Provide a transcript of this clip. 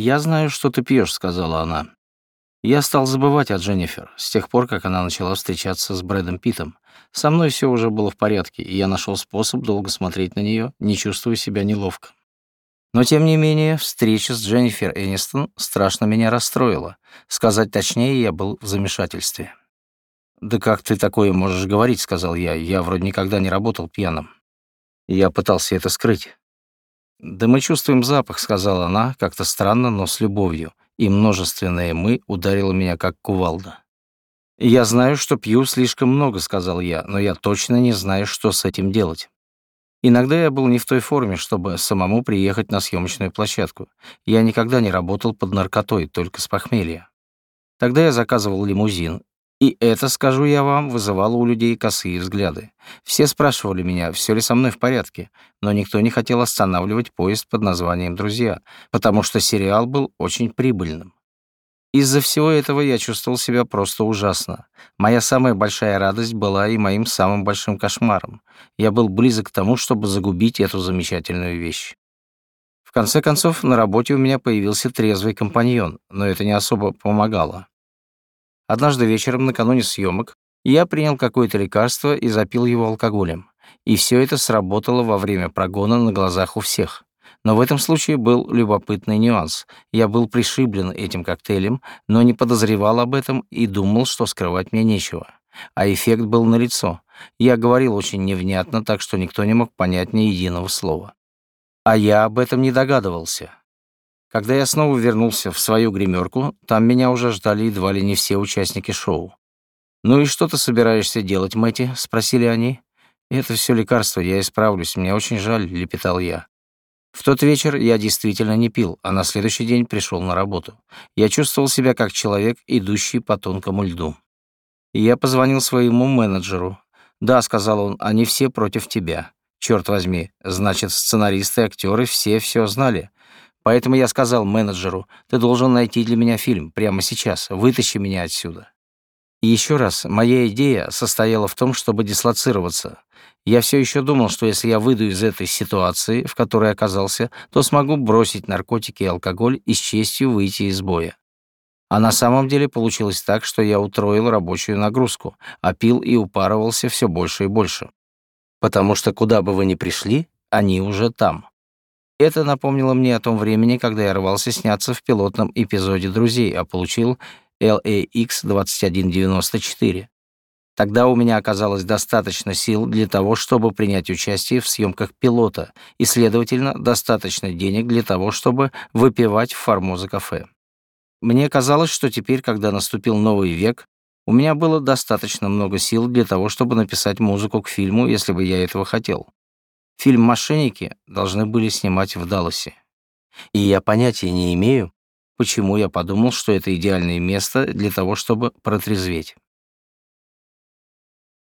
«Я знаю, что ты пьешь», — сказала она. Я стал забывать о Дженнифер с тех пор, как она начала встречаться с Брэдом Питтом. Со мной все уже было в порядке, и я нашел способ долго смотреть на нее, не чувствуя себя неловко. Но, тем не менее, встреча с Дженнифер Энистон страшно меня расстроила. Сказать точнее, я был в замешательстве. «Да как ты такое можешь говорить?» — сказал я. «Я вроде никогда не работал пьяным». Я пытался это скрыть. «Да мы чувствуем запах», — сказала она, как-то странно, но с любовью, и множественное «мы» ударило меня как кувалда. «Я знаю, что пью слишком много», — сказал я, «но я точно не знаю, что с этим делать». Иногда я был не в той форме, чтобы самому приехать на съемочную площадку. Я никогда не работал под наркотой, только с похмелья. Тогда я заказывал лимузин, и это, скажу я вам, вызывало у людей косые взгляды. Все спрашивали меня, все ли со мной в порядке, но никто не хотел останавливать поезд под названием «Друзья», потому что сериал был очень прибыльным. Из-за всего этого я чувствовал себя просто ужасно. Моя самая большая радость была и моим самым большим кошмаром. Я был близок к тому, чтобы загубить эту замечательную вещь. В конце концов, на работе у меня появился трезвый компаньон, но это не особо помогало. Однажды вечером, накануне съемок, я принял какое-то лекарство и запил его алкоголем. И все это сработало во время прогона на глазах у всех. Но в этом случае был любопытный нюанс. Я был пришиблен этим коктейлем, но не подозревал об этом и думал, что скрывать мне нечего. А эффект был налицо. Я говорил очень невнятно, так что никто не мог понять ни единого слова. А я об этом не догадывался. Когда я снова вернулся в свою гримерку, там меня уже ждали едва ли не все участники шоу. «Ну и что ты собираешься делать, Мэтти?» — спросили они. «Это все лекарство, я исправлюсь, мне очень жаль», — лепетал я. В тот вечер я действительно не пил, а на следующий день пришел на работу. Я чувствовал себя как человек, идущий по тонкому льду. Я позвонил своему менеджеру. «Да», — сказал он, — «они все против тебя». Черт возьми, значит, сценаристы, актеры все все знали. Поэтому я сказал менеджеру, ты должен найти для меня фильм прямо сейчас, вытащи меня отсюда. И еще раз, моя идея состояла в том, чтобы дислоцироваться. Я все еще думал, что если я выйду из этой ситуации, в которой оказался, то смогу бросить наркотики и алкоголь и с честью выйти из боя. А на самом деле получилось так, что я утроил рабочую нагрузку, а пил и упарывался все больше и больше. Потому что куда бы вы ни пришли, они уже там. Это напомнило мне о том времени, когда я рвался сняться в пилотном эпизоде «Друзей», а получил LAX 2194. Тогда у меня оказалось достаточно сил для того, чтобы принять участие в съемках пилота, и, следовательно, достаточно денег для того, чтобы выпивать в Формоза кафе. Мне казалось, что теперь, когда наступил новый век, у меня было достаточно много сил для того, чтобы написать музыку к фильму, если бы я этого хотел. Фильм «Мошенники» должны были снимать в Далласе. И я понятия не имею, почему я подумал, что это идеальное место для того, чтобы протрезветь.